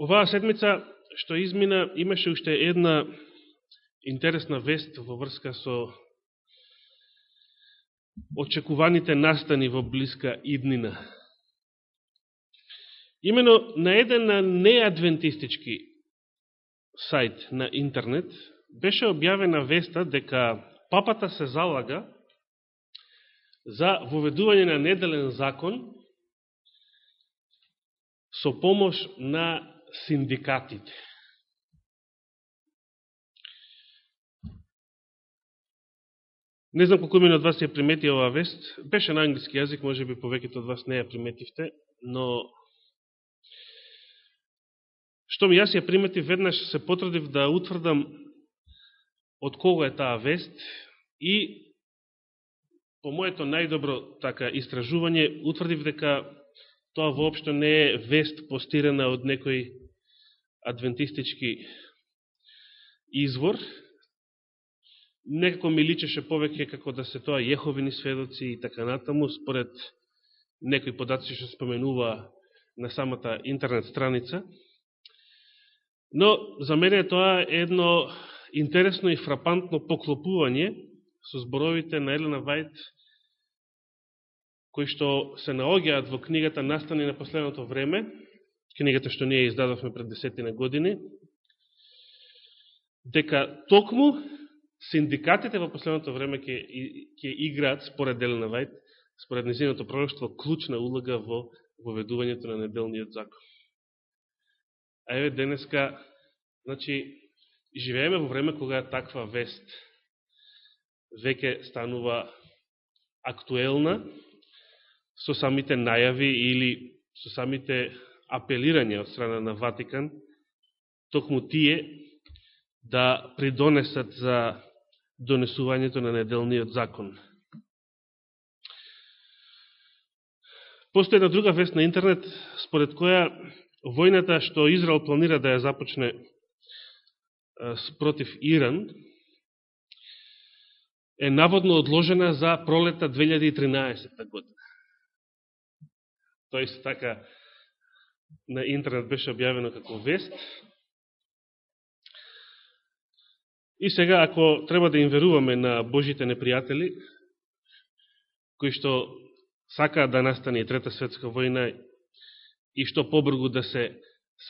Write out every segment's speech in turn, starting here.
Оваа седмица што измина имаше уште една интересна вест во врска со очекуваните настани во близка иднина. Имено на еден неадвентистички сајт на интернет беше објавена веста дека папата се залага за воведување на неделен закон со помош на синдикатите. Не знам колко имен од вас ја примети оваа вест. Беше на англиски јазик, може би повеќето од вас не ја приметивте, но што ми јас ја приметив, веднаш се потрудив да утврдам од кого е таа вест и по моето најдобро така истражување утврдив дека тоа воопшто не е вест постирана од некој адвентистички извор, некако ми личеше повеќе како да се тоа јеховини сведоци и така натаму, според некои податци што споменува на самата интернет страница. Но за мене тоа е едно интересно и фрапантно поклопување со зборовите на Елена Вајт, кои што се наоѓаат во книгата Настани на последното време, книгата што ние издадовме пред десетина години, дека токму синдикатите во последното време ќе, ќе играат, според Делена Вајт, според незиното пророќство, клучна улога во воведувањето на неделниот закон. А еве денеска, значи, живееме во време кога таква вест веќе станува актуелна со самите најави или со самите апелирање од страна на Ватикан, токму тие да придонесат за донесувањето на неделниот закон. Постои една друга вест на интернет, според која војната што Израел планира да ја започне против Иран, е наводно одложена за пролета 2013 година. Тоест, така, на интернет беше објавено како вест, И сега, ако треба да им веруваме на Божите непријатели, кои што сакаат да настане и Трета светска војна и што побргу да се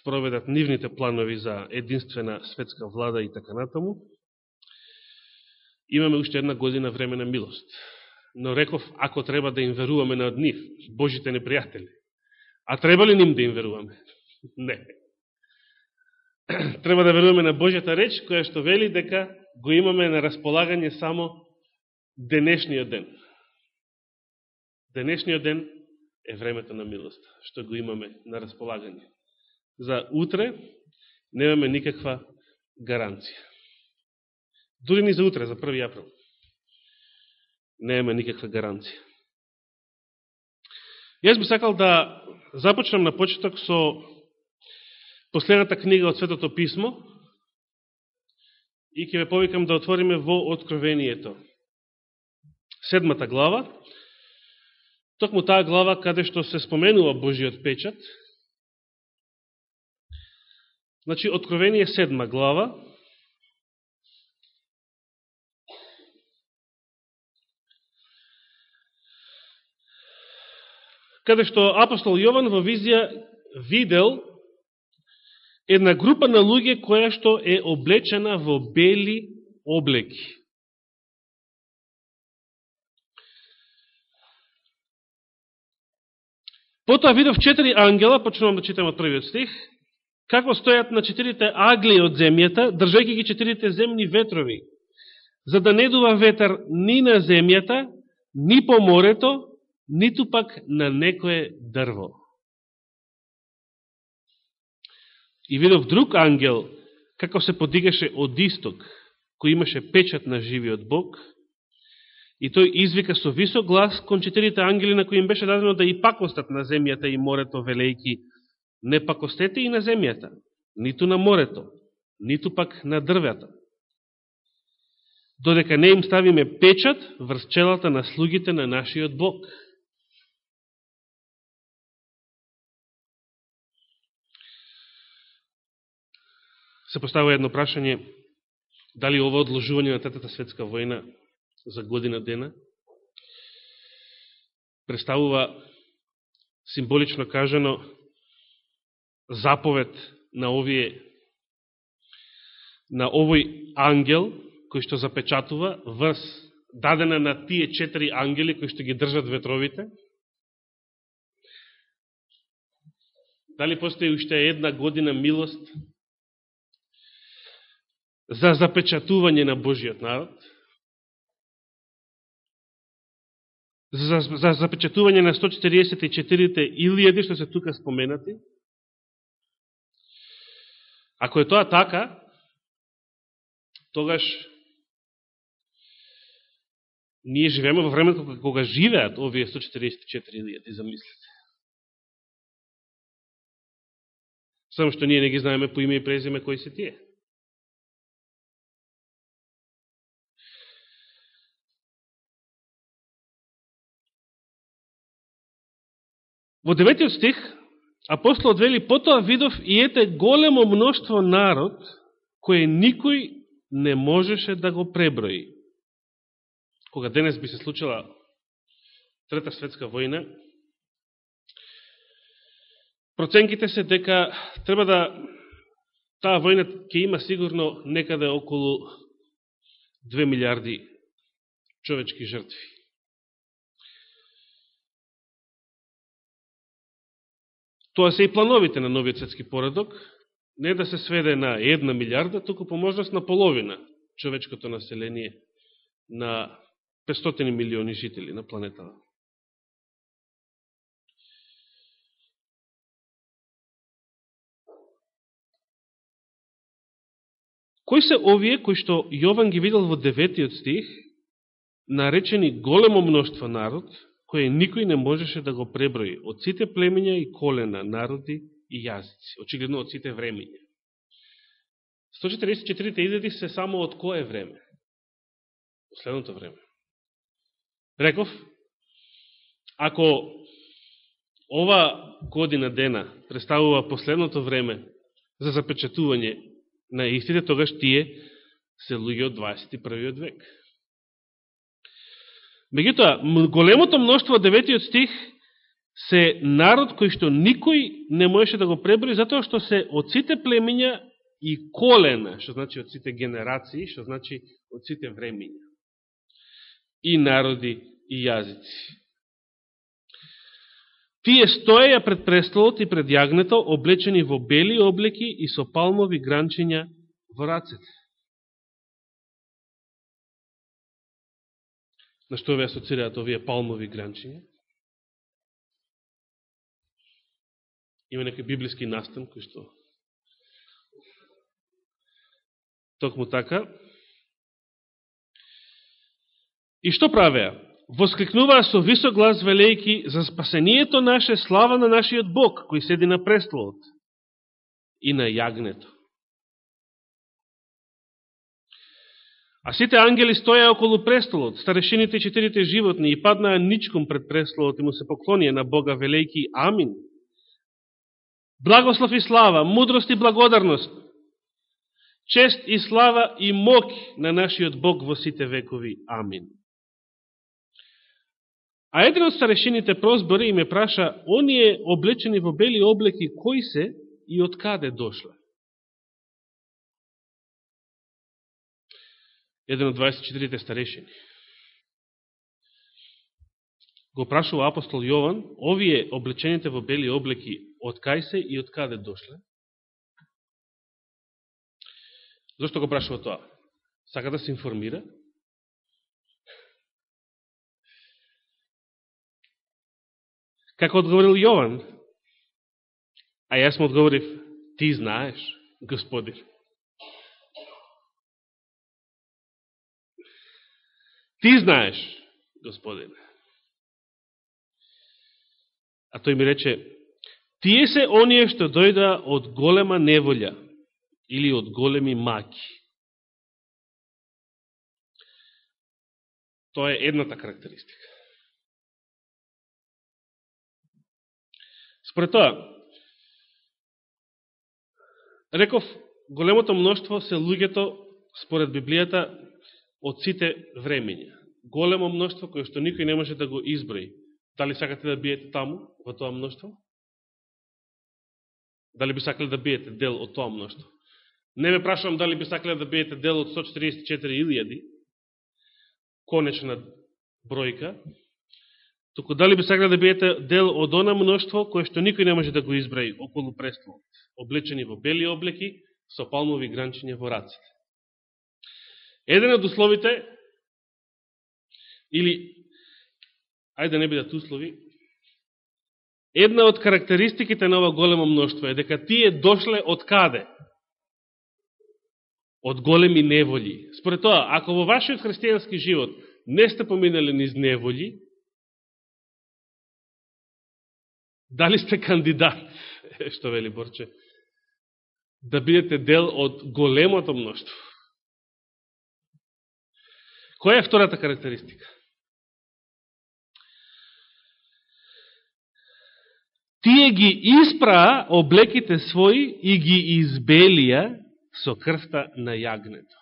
спроведат нивните планови за единствена светска влада и така натаму, имаме уште една година време на милост. Но реков, ако треба да им веруваме на од нив, Божите непријатели, а треба ли ним да им веруваме? Не треба да веруваме на Божјата реч, која што вели дека го имаме на располагање само денешниот ден. Денешниот ден е времето на милост, што го имаме на располагање. За утре немаме никаква гаранција. Дури ни за утре, за 1. април. Немаме никаква гаранција. Јас би сакал да започнам на почеток со последната книга од Светото Писмо и ќе ве повикам да отвориме во Откровението. Седмата глава, токму таа глава каде што се споменува Божиот печат. Значи, Откровение седма глава, каде што апостол Јован во визија видел една група на луѓе која што е облечена во бели облеки. Потоа видов четири ангела, почнувам да читам од првиот стих, како стојат на четирите агли од земјата, држајќи ги четирите земни ветрови, за да не дува ветер ни на земјата, ни по морето, ниту пак на некое дрво. И видов друг ангел, како се подигаше од исток, кој имаше печат на живиот Бог, и тој извика со висок глас кон четирите ангели на кои им беше дадено да и пакостат на земјата и морето, велејки, не пакостете и на земјата, ниту на морето, ниту пак на дрвјата. Додека не им ставиме печат врз челата на слугите на нашиот Бог. Се поставува едно прашање, дали ова одложување на Третата светска војна за година дена представува символично кажано заповед на овие на овој ангел кој што запечатува врз дадена на тие четири ангели кои што ги држат ветровите. Дали постои уште една година милост за запечатување на Божиот народ? За, за запечатување на 144-те илијади што се тука споменати? Ако е тоа така, тогаш ние живееме во времето кога живеат овие 144 илијади, замислите. Само што ние не ги знаеме по име и презиме кои се тие. Во деветиот стих, апостолот вели, потоа видов и ете големо мноштво народ, кое никој не можеше да го преброи. Кога денес би се случила Трета светска војна, Проценките се дека треба да таа војна ќе има сигурно некаде околу 2 милиарди човечки жртви. Тоа се и плановите на новиот светски поредок, не да се сведе на една милиарда, туку по можност на половина човечкото население на 500 милиони жители на планетата. Кои се овие кои што Јован ги видел во деветиот стих, наречени големо мноштво народ, кој никој не можеше да го преброи од сите племења и колена, народи и јазици, очигледно од сите времења. 144 изеди се само од кое време? Последното време. Реков, ако ова година дена представува последното време за запечатување на истите, тогаш тие се луѓе од 21. век. Меѓутоа, големото мноштво од деветиот стих се народ кој што никој не можеше да го преброи, затоа што се од сите племења и колена, што значи од сите генерации, што значи од сите времења. И народи, и јазици. Тие стоеја пред престолот и пред јагнето, облечени во бели облеки и со палмови гранчиња во рацете. На што ве асоцираат овие палмови гранчиња? Има некој библиски настан кој што токму така. И што правеа? воскликнуваа со висок глас велејки за спасението наше, слава на нашиот Бог, кој седи на престолот и на јагнето. А сите ангели стоја околу престолот, старешините и четирите животни и паднаа ничком пред престолот и му се поклонија на Бога велејки Амин. Благослов и слава, мудрост и благодарност, чест и слава и мок на нашиот Бог во сите векови. Амин. А еден од старешините прозбори и ме праша, оние облечени во бели облеки, кои се и од каде дошле? Еден од 24-те старешени. Го прашува апостол Јован, овие облечените во бели облеки, од кај се и од каде дошле? Зошто го прашува тоа? Сака да се информира? Како одговорил Јован? А јас му одговорив, ти знаеш, Господи. Ти знаеш, Господине. А тој ми рече, тие се оние што дојда од голема неволја или од големи маки. Тоа е едната карактеристика. Според тоа, реков, големото мноштво се луѓето, според Библијата, од сите времења. Големо мноштво кое што никој не може да го изброи. Дали сакате да биете таму, во тоа мноштво? Дали би сакале да биете дел од тоа мноштво? Не ме прашувам дали би сакале да биете дел од 144.000, конечна бројка, туку дали би сакале да биете дел од она мноштво кое што никој не може да го избраи околу престолот, облечени во бели облеки, со палмови гранчиња во раците. Еден од условите, или, ајде не бидат услови, една од карактеристиките на ова големо мноштво е дека тие дошле од каде? Од големи неволи. Според тоа, ако во вашиот христијански живот не сте поминали низ неволи, дали сте кандидат, што вели Борче, да бидете дел од големото мноштво? Која е втората карактеристика? Тие ги испраа облеките своји и ги избелија со крвта на јагнето.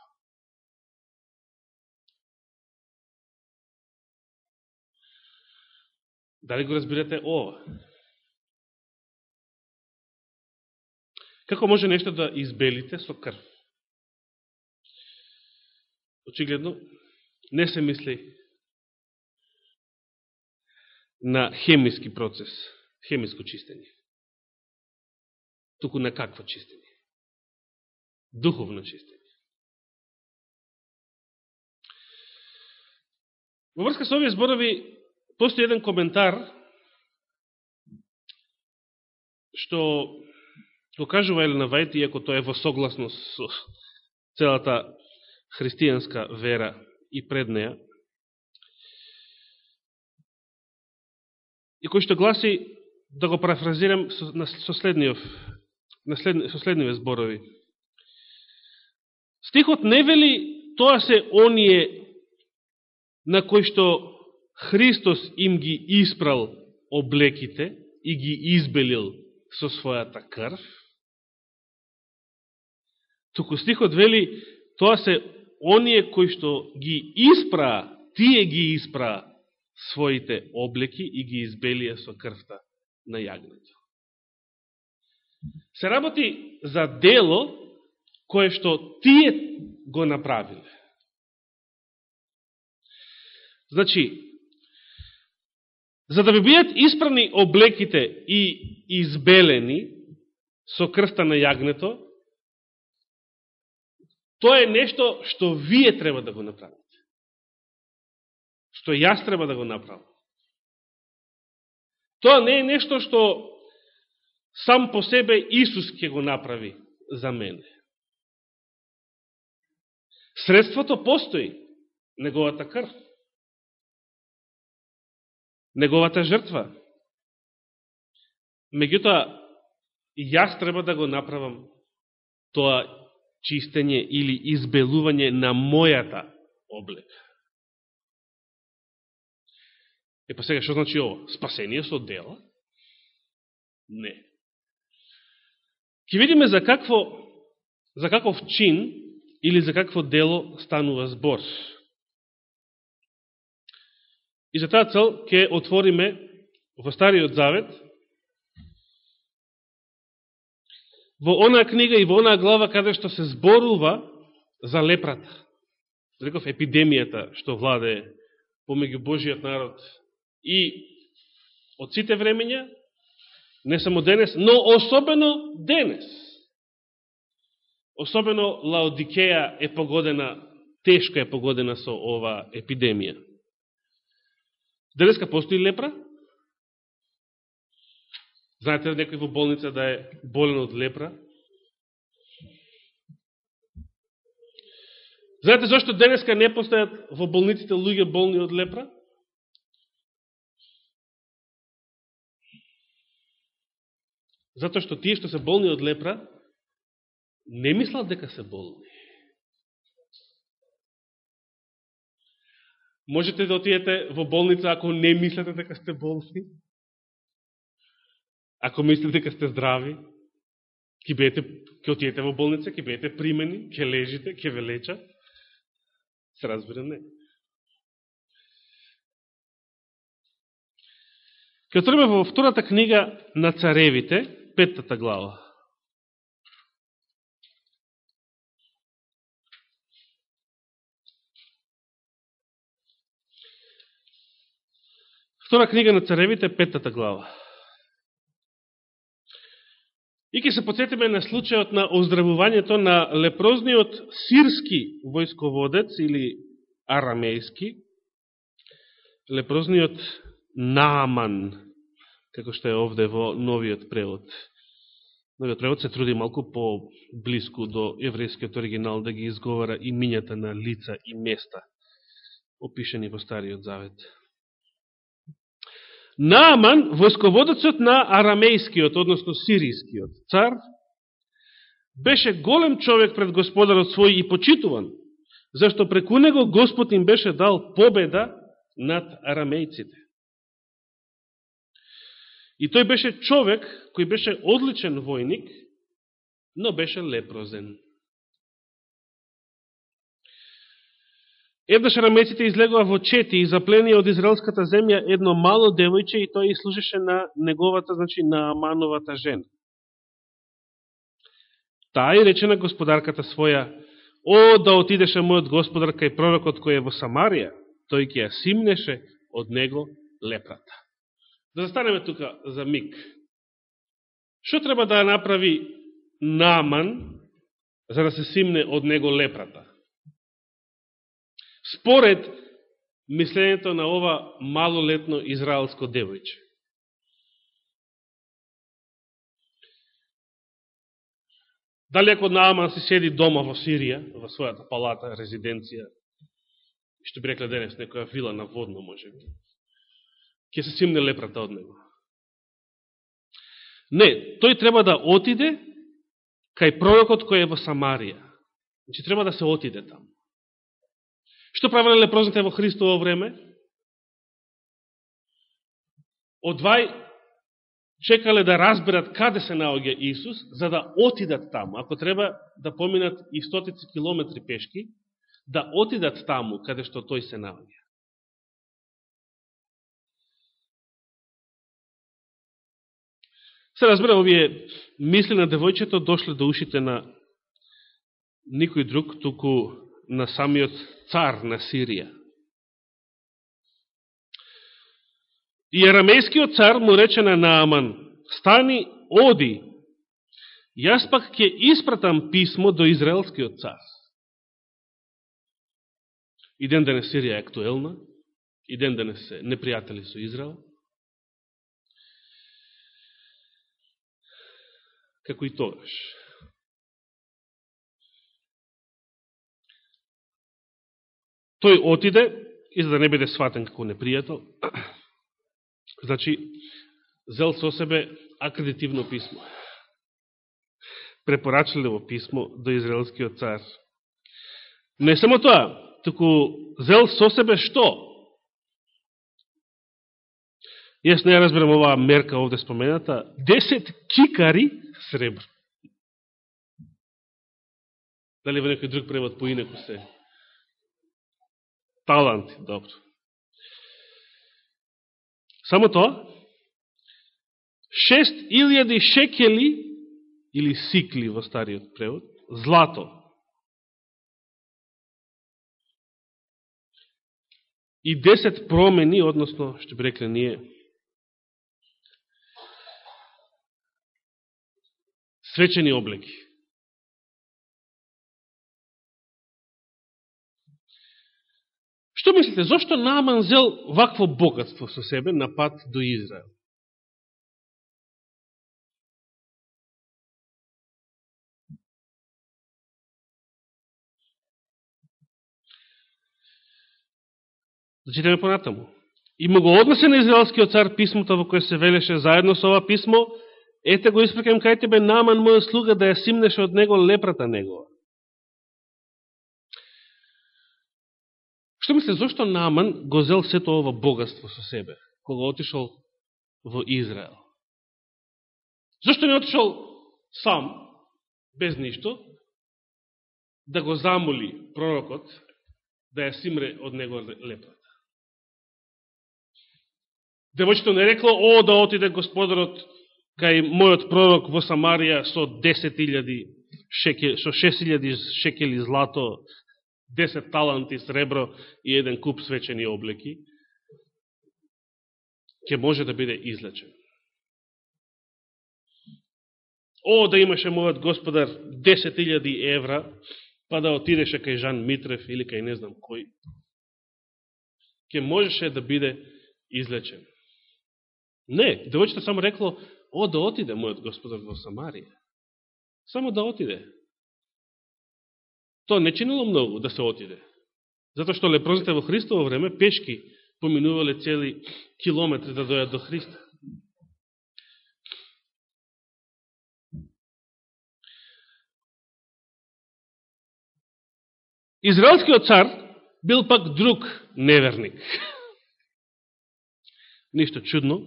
Дали го разбирате ова? Како може нешто да избелите со крв? Очигледно, не се мисли на хемиски процес, хемиско чистење. Туку на какво чистење? Духовно чистење. Во врска со овие зборови, постои еден коментар, што го кажува Елена Вајти, иако тоа е во согласност со целата христијанска вера и пред неја. И кој што гласи, да го парафразирам со, со, следниот, на след, со следниве зборови. Стихот не вели тоа се оние на кои што Христос им ги испрал облеките и ги избелил со својата крв, туку стихот вели тоа се оние кои што ги испраа, тие ги испраа своите облеки и ги избелија со крвта на јагнето. Се работи за дело кое што тие го направиле. Значи, за да би бидат испрани облеките и избелени со крвта на јагнето, Тоа е нешто што вие треба да го направите. Што јас треба да го направам. Тоа не е нешто што сам по себе Исус ќе го направи за мене. Средството постои, неговата крв, неговата жртва. Меѓутоа, јас треба да го направам тоа чистење или избелување на мојата облека. Е па сега, што значи ово? Спасение со дела? Не. Ке видиме за какво, за каков чин или за какво дело станува збор. И за таа цел ќе отвориме во Стариот Завет, во онаа книга и во онаа глава каде што се зборува за лепрата. Реков епидемијата што владе помеѓу Божиот народ и од сите времења, не само денес, но особено денес. Особено Лаодикеја е погодена, тешко е погодена со ова епидемија. Денеска постои лепра? Знаете ли некој во болница да е болен од лепра? Знаете зашто денеска не постојат во болниците луѓе болни од лепра? Затоа што тие што се болни од лепра не мислат дека се болни. Можете да отидете во болница ако не мислите дека сте болни? Ако мислите дека сте здрави, Ке бидете, ке отидете во болница, ке бидете примени, ке лежите, ке ве лечат. Се разбира не. Ке отриме во втората книга на царевите, петтата глава. Втора книга на царевите, петтата глава. И ќе се подсетиме на случајот на оздравувањето на лепрозниот сирски војсководец или арамејски, лепрозниот Нааман, како што е овде во новиот превод. Новиот превод се труди малку по-близко до еврејскиот оригинал да ги изговара имињата на лица и места, опишени во Стариот Завет. Нааман, војсководецот на арамејскиот, односно сирискиот цар, беше голем човек пред господарот свој и почитуван, зашто преку него Господ им беше дал победа над арамејците. И тој беше човек кој беше одличен војник, но беше лепрозен. Еднаш рамеците излегува во Чети и запленија од израелската земја едно мало девојче и тој служеше на неговата, значи на Амановата жена. Таа и рече на господарката своја, о, да отидеше мојот господар кај пророкот кој е во Самарија, тој ќе ја симнеше од него лепрата. Да застанеме тука за миг. Што треба да направи Нааман за да се симне од него лепрата? Според мисленето на ова малолетно израелско девојче. Дали ако Нааман си седи дома во Сирија, во својата палата, резиденција, што би рекле денес, некоја вила на водно, може би, ќе се симне лепрата од него. Не, тој треба да отиде кај пророкот кој е во Самарија. Значи, треба да се отиде таму. Што правеле лепрозните во Христово време? Одвај чекале да разберат каде се наоѓа Исус, за да отидат таму. Ако треба да поминат и стотици километри пешки, да отидат таму каде што тој се наоѓа. Се разбира, овие мисли на девојчето дошле до ушите на никој друг, туку на самиот цар на Сирија. И арамејскиот цар му рече на Нааман, стани, оди, јас пак ќе испратам писмо до израелскиот цар. И ден да денес Сирија е актуелна, и ден да денес се непријатели со Израел. Како и тогаш. Тој отиде, и за да не биде сватен како непријател, значи, зел со себе акредитивно писмо. Препорачливо писмо до израелскиот цар. Не само тоа, туку зел со себе што? Јас не ја разберам оваа мерка овде спомената. Десет кикари сребро. Дали во некој друг превод поинеку се таланти, добро. Само тоа, 6000 шекели или сикли во стариот превод, злато. И 10 промени, односно, што би рекле ние, свечени облеки. Што мислите, зашто Нааман зел вакво богатство со себе на пат до Израел? Да Зачитаме понатаму. И му го однесе на израелскиот цар писмото во кое се велеше заедно со ова писмо, ете го испрекам кај тебе Нааман моја слуга да ја симнеше од него лепрата негова. Што мисле, зашто Нааман го зел сето ова богатство со себе, кога отишол во Израел? Зошто не отишол сам, без ништо, да го замоли пророкот да ја симре од него лепрата. Девојчето не рекло, о, да отиде господарот кај мојот пророк во Самарија со 10.000 шекели, со 6.000 шекели злато, 10 таланти сребро и еден куп свечени облеки, ќе може да биде излечен. О, да имаше мојот господар 10.000 евра, па да отидеше кај Жан Митрев или кај не знам кој, ќе можеше да биде излечен. Не, девојчето само рекло, о, да отиде мојот господар во Самарија. Само да отиде. Тоа не чинило многу да се отиде. затоа што лепрозите во Христово време пешки поминувале цели километри да дојат до Христа. Израелскиот цар бил пак друг неверник. Ништо чудно.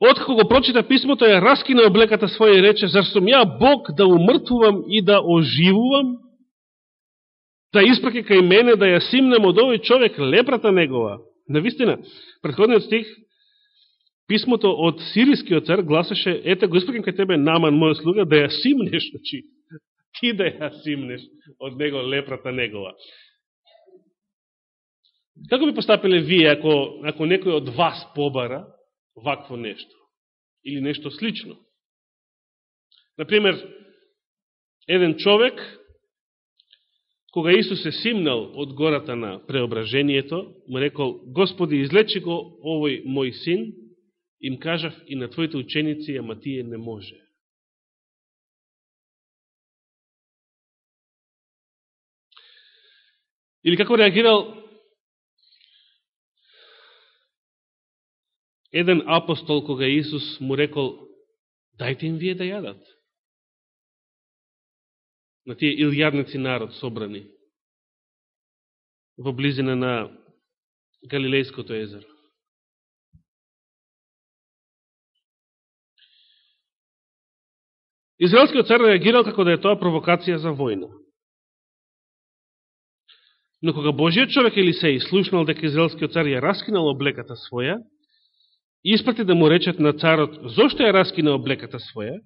Откако го прочита писмото, ја раскина облеката своја и рече, зар сум ја Бог да умртвувам и да оживувам? Да испраке кај мене да ја симнем од овој човек лепрата негова? Навистина, предходниот стих, писмото од сирискиот цар гласеше, ете го испракем кај тебе наман, моја слуга, да ја симнеш, значи, ти да ја симнеш од него лепрата негова. Како би постапиле вие ако, ако некој од вас побара вакво нешто. Или нешто слично. Например, еден човек, кога Исус е симнал од гората на преображението, му рекол, Господи, излечи го овој мој син, им кажав и на твоите ученици, ама тие не може. Или како реагирал еден апостол кога Исус му рекол, дајте им вие да јадат. На тие илјадници народ собрани во близина на Галилејското езеро. Израелскиот цар реагирал како да е тоа провокација за војна. Но кога Божиот човек Елисеј слушнал дека Израелскиот цар ја раскинал облеката своја, испрати да му речат на царот, зошто ја раскина облеката своја,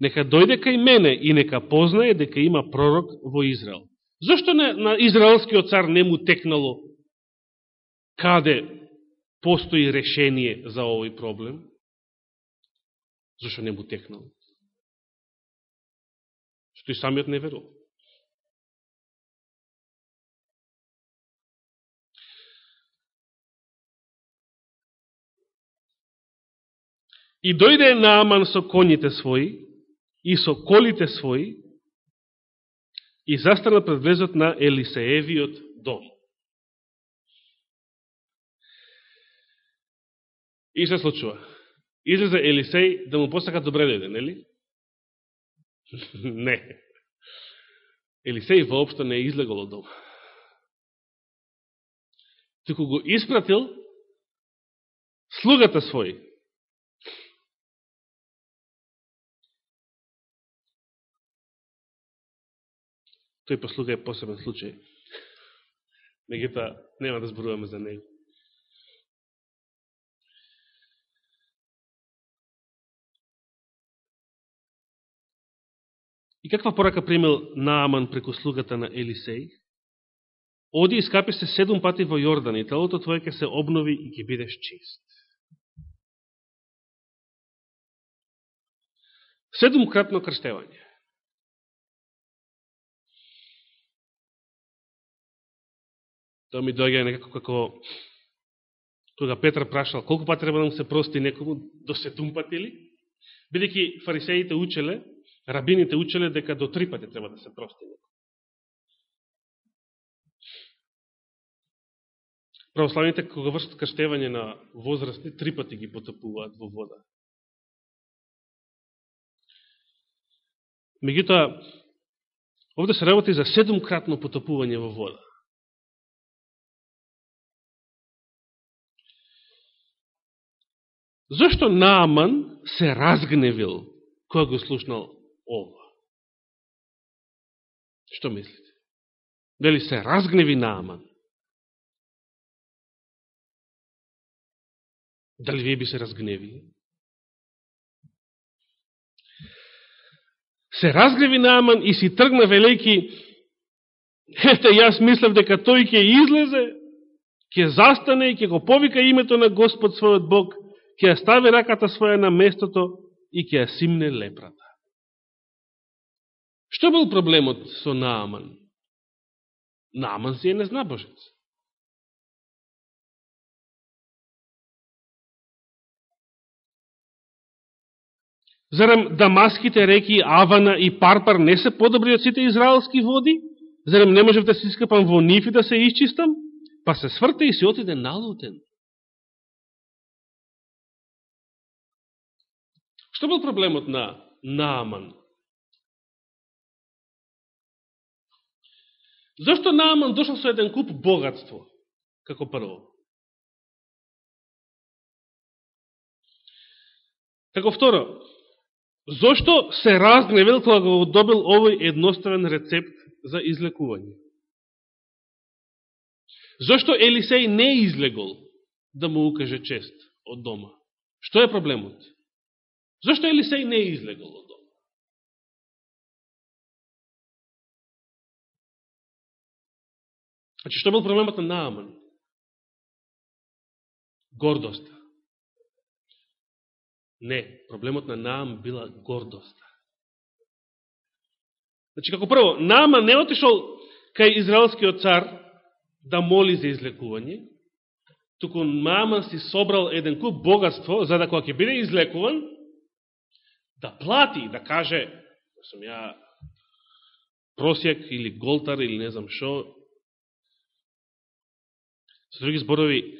нека дојде кај мене и нека познае дека има пророк во Израел. Зошто на, на израелскиот цар не му текнало каде постои решение за овој проблем? Зошто не му текнало? Што и самиот не верувал. И дојде Нааман со коњите своји и со колите своји и застана пред влезот на Елисеевиот дом. И се случува. Излезе Елисеј да му посака добре дојде, нели? не. Елисеј воопшто не излегол од дома. Туку го испратил слугата свој, Тој послуга е посебен случај. Мегута, нема да зборуваме за него. И каква порака примил Нааман преку слугата на Елисеј? Оди и скапи се седум пати во Јордан и телото твое ќе се обнови и ќе бидеш чист. Седум кратно крштевање. Тоа ми дојга некако како кога Петр прашал колку пат треба да му се прости некому да до сетум пати или? Бидејќи фарисеите учеле, рабините учеле дека до три пати треба да се прости некому. Православните кога вршат крштевање на возрастни, три пати ги потопуваат во вода. Меѓутоа, овде се работи за седумкратно потопување во вода. Зошто Нааман се разгневил кога го слушнал ова? Што мислите? Дали се разгневи Нааман? Дали вие би се разгневили? Се разгневи Нааман и си тргна велики ете, јас мислев дека тој ќе излезе, ќе застане и ќе го повика името на Господ својот Бог, ќе ја стави раката своја на местото и ќе ја симне лепрата. Што бил проблемот со Нааман? Нааман си е незнабожец. Зарем дамаските реки Авана и Парпар не се подобри од сите израелски води? Зарем не можев да се искапам во ниф и да се исчистам? Па се сврте и се отиде налутен. Што бил проблемот на Нааман? Зошто Нааман дошол со еден куп богатство, како прво? Како второ, Зошто се разгневил кога го добил овој едноставен рецепт за излекување? Зошто Елисеј не излегол да му укаже чест од дома? Што е проблемот? Зошто Елисеј не излегол од дома? Значи, што бил проблемот на Нааман? Гордоста. Не, проблемот на Наам била гордоста. Значи, како прво, Наама не отишол кај израелскиот цар да моли за излекување, туку Нааман си собрал еден куп богатство, за да кога ќе биде излекуван, да плати, да каже, да сум ја просјак или голтар или не знам шо. Со други зборови,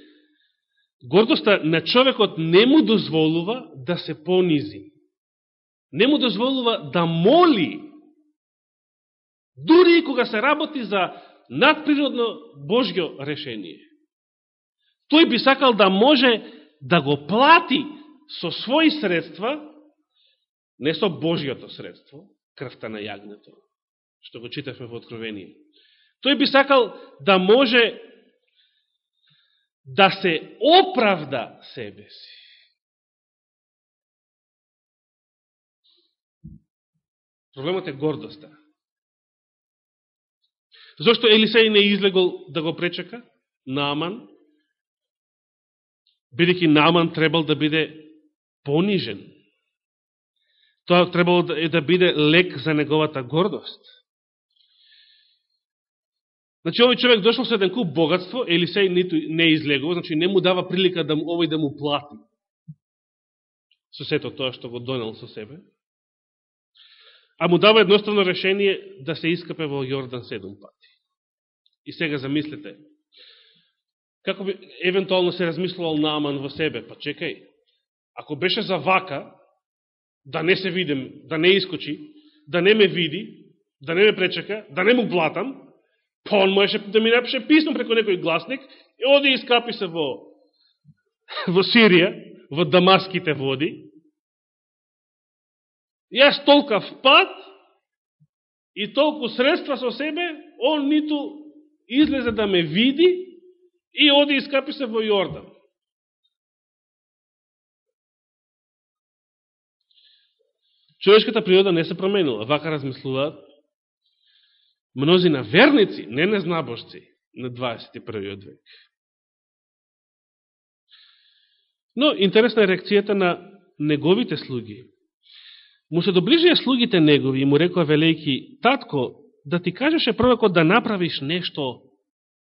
Гордоста на човекот не му дозволува да се понизи. Не му дозволува да моли. Дури и кога се работи за надприродно Божјо решение. Тој би сакал да може да го плати со своји средства, не со Божјото средство, крвта на јагнето, што го читавме во Откровение. Тој би сакал да може да се оправда себе си. Проблемот е гордоста. Зошто Елисеј не излегол да го пречека? Нааман. Бидеќи Нааман требал да биде понижен. Тоа требало да, да биде лек за неговата гордост. Значи, овој човек дошол со еден куп богатство, Елисеј ниту не излегува, значи не му дава прилика да му, овој да му плати со сето тоа што го донел со себе, а му дава едноставно решение да се искапе во Јордан седум пати. И сега замислете, како би евентуално се размислувал Нааман во себе, па чекај, ако беше за вака, да не се видим, да не искочи, да не ме види, да не ме пречека, да не му блатам, Па он можеше да ми напише писмо преко некој гласник и оди и скапи се во, во Сирија, во Дамаските води. Јас толкав пат и толку средства со себе, он ниту излезе да ме види и оди и скапи се во Јордан. Човешката природа не се променила. Вака размислуваат мнози на верници, не незнабожци, на 21. век. Но интересна е реакцијата на неговите слуги. Му се доближија слугите негови и му рекоа велејки, татко, да ти кажеше пророкот да направиш нешто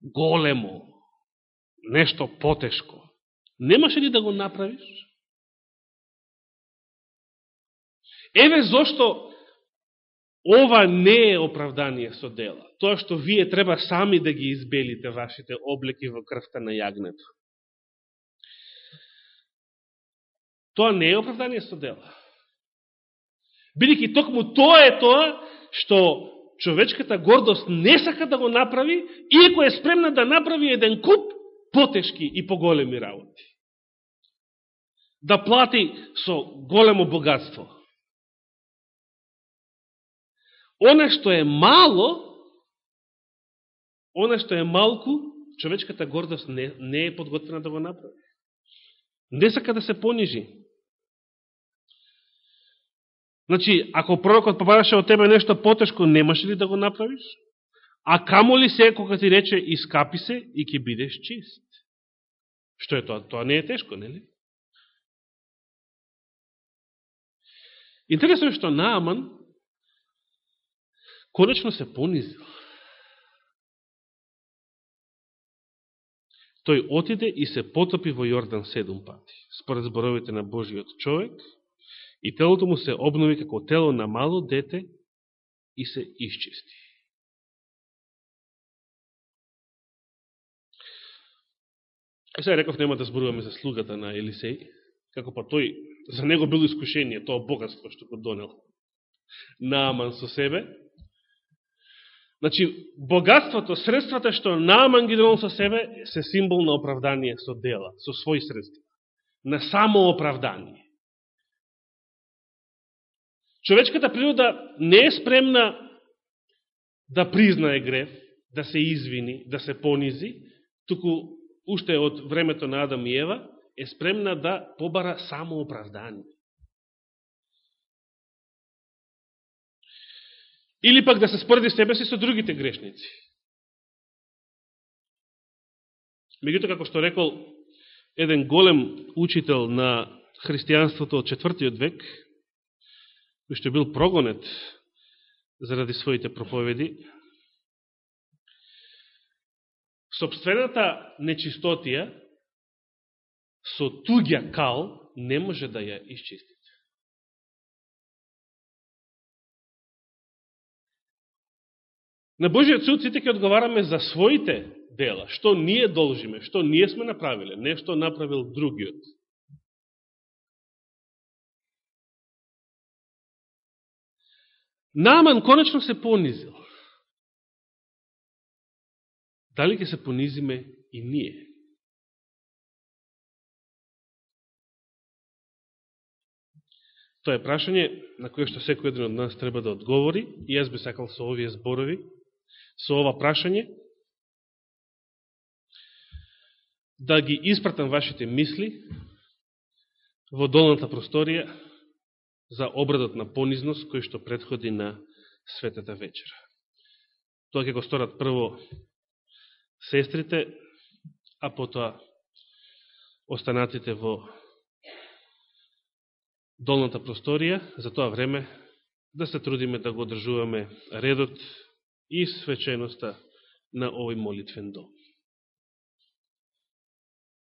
големо, нешто потешко. Немаше ли да го направиш? Еве зошто ова не е оправдание со дела. Тоа што вие треба сами да ги избелите вашите облеки во крвта на јагнето. Тоа не е оправдание со дела. Бидеќи токму тоа е тоа што човечката гордост не сака да го направи, иако е спремна да направи еден куп потешки и поголеми работи. да плати со големо богатство. Оне што е мало, оне што е малку, човечката гордост не, не е подготвена да го направи. Не сака да се понижи. Значи, ако пророкот побараше од тебе нешто потешко, немаше ли да го направиш? А камо ли се кога ти рече искапи се и ќе бидеш чист? Што е тоа? Тоа не е тешко, нели? Интересно е што Нааман конечно се понизил. Тој отиде и се потопи во Јордан седум пати, според зборовите на Божиот човек, и телото му се обнови како тело на мало дете и се исчисти. И сега реков нема да зборуваме за слугата на Елисеј, како па тој, за него било искушение, тоа богатство што го донел Нааман со себе. Значи, богатството, средствата што Нааман ги донел со себе, се символ на оправдание со дела, со своји средства. На само оправдание. Човечката природа не е спремна да признае греф, да се извини, да се понизи, туку уште од времето на Адам и Ева, е спремна да побара само Или пак да се спореди себе си со другите грешници. Меѓуто, како што рекол еден голем учител на христијанството од четвртиот век, кој што бил прогонет заради своите проповеди, собствената нечистотија со туѓа кал не може да ја исчисти. На Божиот суд сите ќе одговараме за своите дела, што ние должиме, што ние сме направиле, не што направил другиот. Наман конечно се понизил. Дали ќе се понизиме и ние? Тоа е прашање на кое што секој еден од нас треба да одговори и јас би сакал со овие зборови, со ова прашање, да ги испратам вашите мисли во долната просторија за обрадот на понизност кој што предходи на светата вечера. Тоа ќе го сторат прво сестрите, а потоа останатите во долната просторија, за тоа време да се трудиме да го одржуваме редот и свеченоста на овој молитвен дом.